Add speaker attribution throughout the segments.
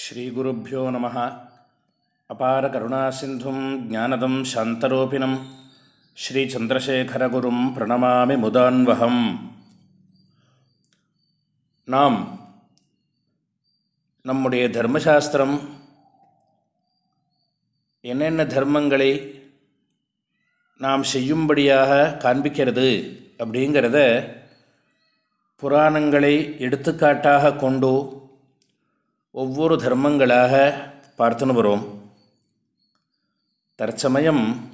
Speaker 1: ஸ்ரீகுருப்போ நம அபார கருணாசிந்தும் ஜானதம் சாந்தரூபிணம். ஸ்ரீச்சந்திரசேகரகுரும் பிரணமாமி முதான்வகம். நாம் நம்முடைய தர்மசாஸ்திரம் என்னென்ன தர்மங்களை நாம் செய்யும்படியாக காண்பிக்கிறது அப்படிங்கிறத புராணங்களை எடுத்துக்காட்டாக கொண்டு ஒவ்வொரு தர்மங்களாக பார்த்துன்னு வரோம். தற்சமயம்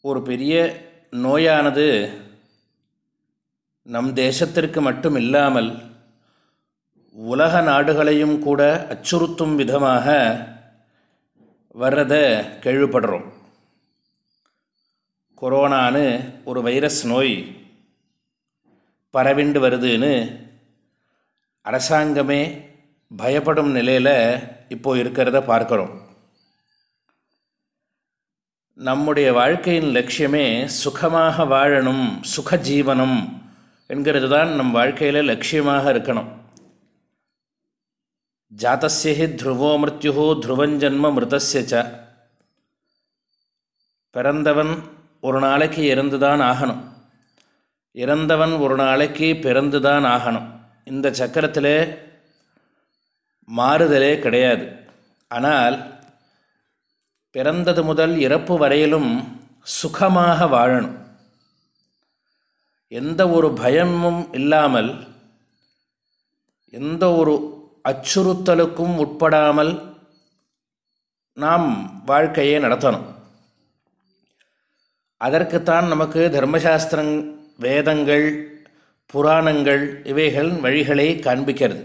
Speaker 1: ஒரு பெரிய நோயானது நம் தேசத்திற்கு மட்டும் இல்லாமல் உலக நாடுகளையும் கூட அச்சுறுத்தும் விதமாக வர்றதை கேள்விப்படுறோம். கொரோனான்னு ஒரு வைரஸ் நோய் பரவிண்டு வருதுன்னு அரசாங்கமே பயப்படும் நிலையில் இப்போது இருக்கிறத பார்க்குறோம். நம்முடைய வாழ்க்கையின் லட்சியமே சுகமாக வாழணும் சுக ஜீவனம் என்கிறது தான் நம் வாழ்க்கையில் லட்சியமாக இருக்கணும். ஜாத்தசியஹி த்ருவோ மிருத்யு த்ருவஞ்சன்ம மிருதஸ்ய பிறந்தவன் ஒரு நாளைக்கு இறந்து தான் ஆகணும். இறந்தவன் ஒரு நாளைக்கு பிறந்து தான் ஆகணும். இந்த சக்கரத்தில் மாறுதலே கிடையாது. ஆனால் பிறந்தது முதல் இறப்பு வரையிலும் சுகமாக வாழணும். எந்த ஒரு பயமும் இல்லாமல் எந்த ஒரு அச்சுறுத்தலுக்கும் உட்படாமல் நாம் வாழ்க்கையை நடத்தணும். அதற்குத்தான் நமக்கு தர்மசாஸ்திரங் வேதங்கள் புராணங்கள் இவைகள் வழிகளை காண்பிக்கிறது.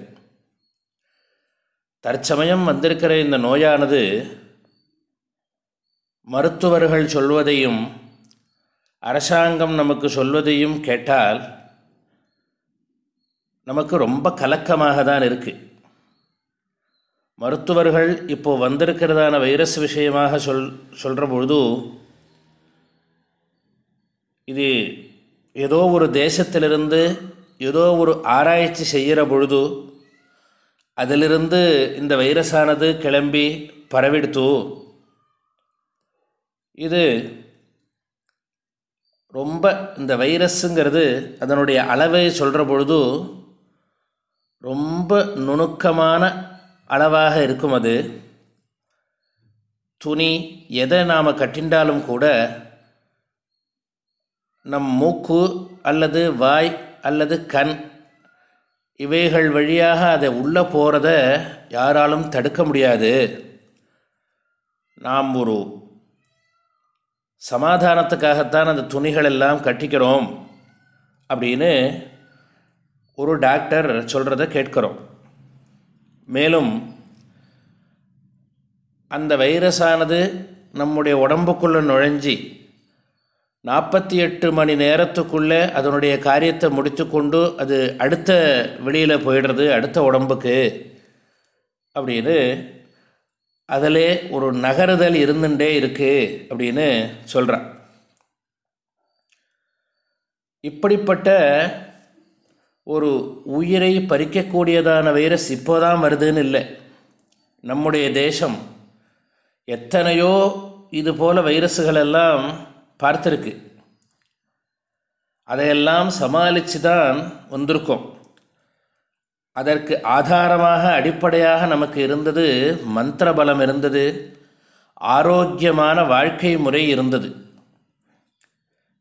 Speaker 1: தற்சமயம் வந்திருக்கிற இந்த நோயானது மருத்துவர்கள் சொல்வதையும் அரசாங்கம் நமக்கு சொல்வதையும் கேட்டால் நமக்கு ரொம்ப கலக்கமாக தான் இருக்குது மருத்துவர்கள் இப்போது வந்திருக்கிறதான வைரஸ் விஷயமாக சொல் சொல்கிற பொழுது இது ஏதோ ஒரு தேசத்திலிருந்து ஏதோ ஒரு ஆராய்ச்சி செய்கிற பொழுது அதிலிருந்து இந்த வைரஸானது கிளம்பி பரவிடுத்து. இது ரொம்ப இந்த வைரஸுங்கிறது அதனுடைய அளவை சொல்கிற பொழுது ரொம்ப நுணுக்கமான அளவாக இருக்கும் அது. துணி எதை நாம் கட்டின்றாலும் கூட நம் மூக்கு அல்லது வாய் அல்லது கண் இவைகள் வழியாக அதை உள்ளே போகிறத யாராலும் தடுக்க முடியாது. நாம் ஒரு சமாதானத்துக்காகத்தான் அந்த துணிகள் எல்லாம் கட்டிக்கிறோம் அப்படின்னு ஒரு டாக்டர் சொல்கிறத கேட்குறோம். மேலும் அந்த வைரஸானது நம்முடைய உடம்புக்குள்ளே நுழைஞ்சி நாற்பத்தி எட்டு மணி நேரத்துக்குள்ளே அதனுடைய காரியத்தை முடித்து கொண்டு அது அடுத்த வெளியில் போயிடுறது அடுத்த உடம்புக்கு அப்படின்னு அதில் ஒரு நகருதல் இருந்துட்டே இருக்குது அப்படின்னு சொல்கிறான் இப்படிப்பட்ட ஒரு உயிரை பறிக்கக்கூடியதான வைரஸ் இப்போ தான் வருதுன்னு இல்லை. நம்முடைய தேசம் எத்தனையோ இது போல் வைரஸுகளெல்லாம் பார்த்துருக்கு. அதையெல்லாம் சமாளித்து தான் வந்திருக்கோம். அதற்கு ஆதாரமாக அடிப்படையாக நமக்கு இருந்தது மந்திர பலம் இருந்தது. ஆரோக்கியமான வாழ்க்கை முறை இருந்தது.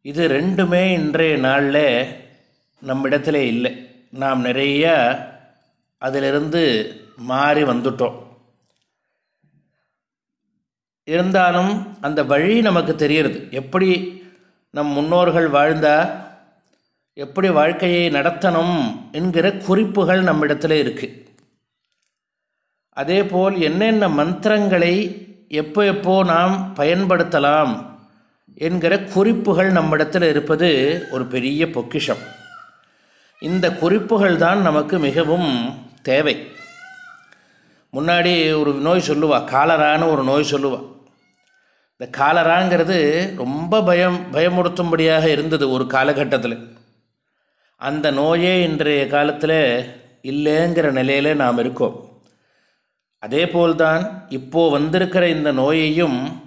Speaker 1: இது ரெண்டுமே இன்றைய நாளில் நம்மிடத்தில் இல்லை. நாம் நிறைய அதிலிருந்து மாறி வந்துட்டோம். இருந்தாலும் அந்த வழி நமக்கு தெரிகிறது. எப்படி நம் முன்னோர்கள் வாழ்ந்தால் எப்படி வாழ்க்கையை நடத்தணும் என்கிற குறிப்புகள் நம்மிடத்தில் இருக்குது அதே போல் என்னென்ன மந்திரங்களை எப்போ எப்போ நாம் பயன்படுத்தலாம் என்கிற குறிப்புகள் நம்மிடத்தில் இருப்பது ஒரு பெரிய பொக்கிஷம். இந்த குறிப்புகள் தான் நமக்கு மிகவும் தேவை. முன்னாடி ஒரு நோய் சொல்லுவாள் காலரான்னு ஒரு நோய் சொல்லுவாள் இந்த காலராங்கிறது ரொம்ப பயம் பயமுறுத்தும்படியாக இருந்தது ஒரு காலகட்டத்தில். அந்த நோயே இன்றைய காலத்தில் இல்லைங்கிற நிலையில் நாம் இருக்கோம். அதே போல்தான் இப்போது வந்திருக்கிற இந்த நோயையும்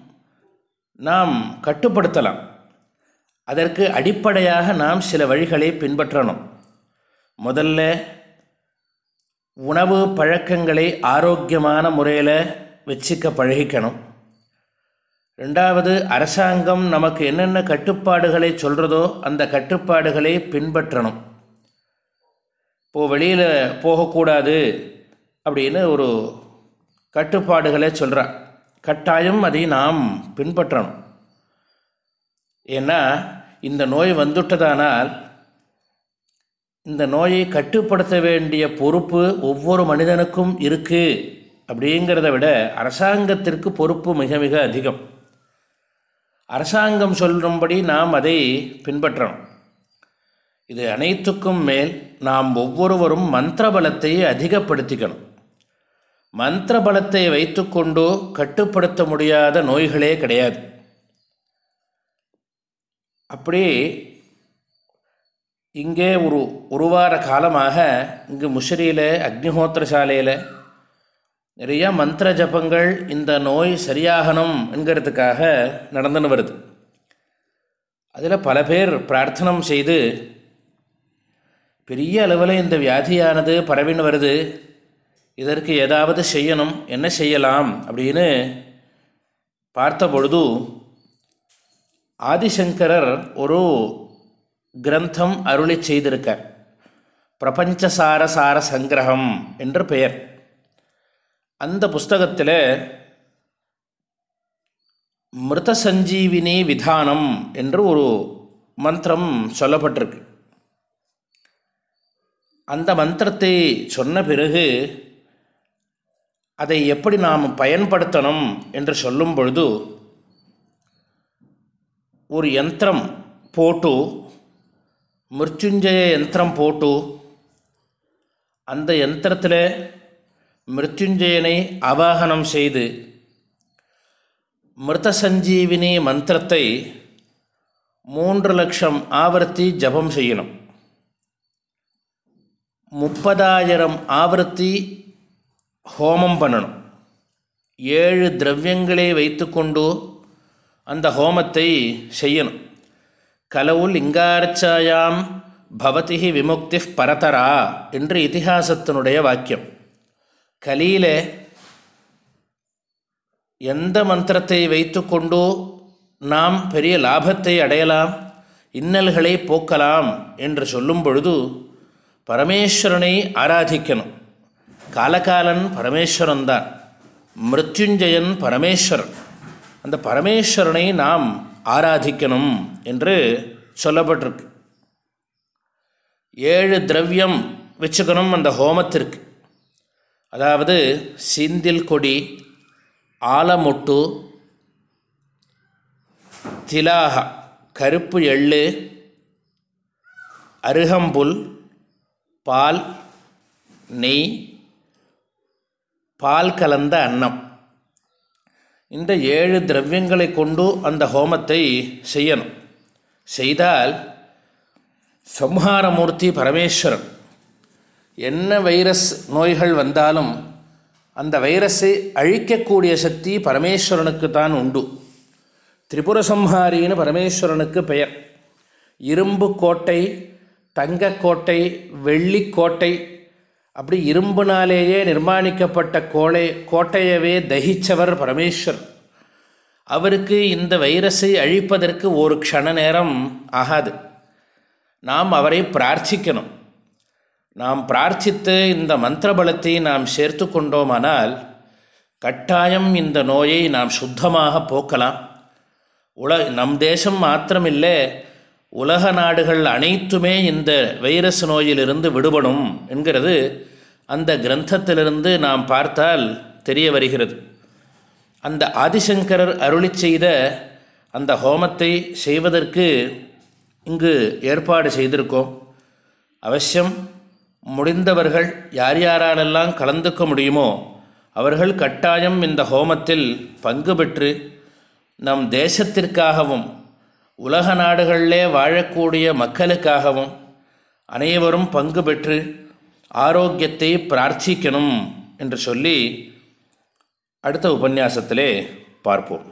Speaker 1: நாம் கட்டுப்படுத்தலாம். அதற்கு அடிப்படையாக நாம் சில வழிகளை பின்பற்றணும். முதல்ல உணவு பழக்கங்களை ஆரோக்கியமான முறையில் வச்சுக்க பழகிக்கணும். ரெண்டாவது அரசாங்கம் நமக்கு என்னென்ன கட்டுப்பாடுகளை சொல்கிறதோ அந்த கட்டுப்பாடுகளை பின்பற்றணும். இப்போது வெளியில் போகக்கூடாது அப்படின்னு ஒரு கட்டுப்பாடுகளை சொல்கிறான் கட்டாயம் அதை நாம் பின்பற்றணும். ஏன்னா இந்த நோய் வந்துட்டதானால் இந்த நோயை கட்டுப்படுத்த வேண்டிய பொறுப்பு ஒவ்வொரு மனிதனுக்கும் இருக்குது அப்படிங்கிறத விட அரசாங்கத்திற்கு பொறுப்பு மிக மிக அதிகம். அரசாங்கம் சொல்லும்படி நாம் அதை பின்பற்றணும். இது அனைத்துக்கும் மேல் நாம் ஒவ்வொருவரும் மந்திர பலத்தை அதிகப்படுத்திக்கணும். மந்திர பலத்தை வைத்துக்கொண்டு கட்டுப்படுத்த முடியாத நோய்களே கிடையாது. அப்படி இங்கே ஒரு ஒரு வார காலமாக இங்கு முஷரியில் அக்னிஹோத்திர சாலையில் நிறையா மந்திர ஜபங்கள் இந்த நோய் சரியாகணும் என்கிறதுக்காக நடந்துன்னு வருது. அதில் பல பேர் பிரார்த்தனம் செய்து பெரிய அளவில் இந்த வியாதியானது பரவின்னு வருது. இதற்கு ஏதாவது செய்யணும் என்ன செய்யலாம் அப்படின்னு பார்த்த பொழுது ஆதிசங்கரர் ஒரு கிரந்தம் அருளி செய்திருக்கார். பிரபஞ்சசார சார சங்கிரகம் என்று பெயர். அந்த புஸ்தகத்தில் மிருத சஞ்சீவினி விதானம் என்று ஒரு மந்திரம் சொல்லப்பட்டிருக்கு. அந்த மந்திரத்தை சொன்ன பிறகு அதை எப்படி நாம் பயன்படுத்தணும் என்று சொல்லும் பொழுது ஒரு யந்திரம் போட்டு மிருத்யுஞ்சய யந்திரம் போட்டு அந்த யந்திரத்தில் மிருத்யுஞ்சயனை ஆவாகனம் செய்து மிருத சஞ்சீவினி மந்திரத்தை மூன்று லட்சம் ஆவர்த்தி ஜபம் செய்யணும். முப்பதாயிரம் ஆவர்த்தி ஹோமம் பண்ணணும். ஏழு திரவியங்களை வைத்துக்கொண்டு அந்த ஹோமத்தை செய்யணும். கலவு லிங்கார்ச்சாயாம் பவதி விமுக்தி பரதரா என்று இதிகாசத்தினுடைய வாக்கியம். கலியில் எந்த மந்திரத்தை வைத்துக்கொண்டோ நாம் பெரிய லாபத்தை அடையலாம் இன்னல்களை போக்கலாம் என்று சொல்லும் பொழுது பரமேஸ்வரனை ஆராதிக்கணும். காலகாலன் பரமேஸ்வரன் தான் மிருத்யுஞ்சயன் பரமேஸ்வரன். அந்த பரமேஸ்வரனை நாம் ஆராதிக்கணும் என்று சொல்லப்பட்டிருக்கு. ஏழு திரவியம் வச்சுக்கணும் அந்த ஹோமத்திற்கு. அதாவது சிந்தில் கொடி ஆலமுட்டு திலாகா கருப்பு எள்ளு அருகம்புல் பால் நெய் பால் கலந்த அன்னம். இந்த ஏழு திரவியங்களை கொண்டு அந்த ஹோமத்தை செய்யணும். செய்தால் சம்ஹாரமூர்த்தி பரமேஸ்வரன் என்ன வைரஸ் நோய்கள் வந்தாலும் அந்த வைரஸை அழிக்கக்கூடிய சக்தி பரமேஸ்வரனுக்கு தான் உண்டு. திரிபுர சம்ஹாரின்னு பரமேஸ்வரனுக்கு பெயர். இரும்பு கோட்டை தங்கக்கோட்டை வெள்ளிக்கோட்டை அப்படி இரும்புனாலேயே நிர்மாணிக்கப்பட்ட கோளை கோட்டையவே தகிச்சவர் பரமேஸ்வர் அவருக்கு இந்த வைரஸை அழிப்பதற்கு ஒரு க்ஷண நேரம் ஆகாது. நாம் அவரை பிரார்த்திக்கணும். நாம் பிரார்த்தித்து இந்த மந்திரபலத்தை நாம் சேர்த்து கொண்டோமானால் கட்டாயம் இந்த நோயை நாம் சுத்தமாக போக்கலாம். உல நம் தேசம் மாத்திரமில்லை உலக நாடுகள் அனைத்துமே இந்த வைரஸ் நோயிலிருந்து விடுபடும் என்கிறது அந்த கிரந்தத்திலிருந்து நாம் பார்த்தால் தெரிய வருகிறது. அந்த ஆதிசங்கரர் அருளி செய்த அந்த ஹோமத்தை செய்வதற்கு இங்கு ஏற்பாடு செய்திருக்கோம். அவசியம் முடிந்தவர்கள் யார் யாராலெல்லாம் கலந்துக்க முடியுமோ அவர்கள் கட்டாயம் இந்த ஹோமத்தில் பங்கு பெற்று நம் தேசத்திற்காகவும் உலக நாடுகளிலே வாழக்கூடிய மக்களுக்காகவும் அனைவரும் பங்கு பெற்று ஆரோக்கியத்தை பிரார்த்திக்கணும் என்று சொல்லி அடுத்த உபன்யாசத்திலே பார்ப்போம்.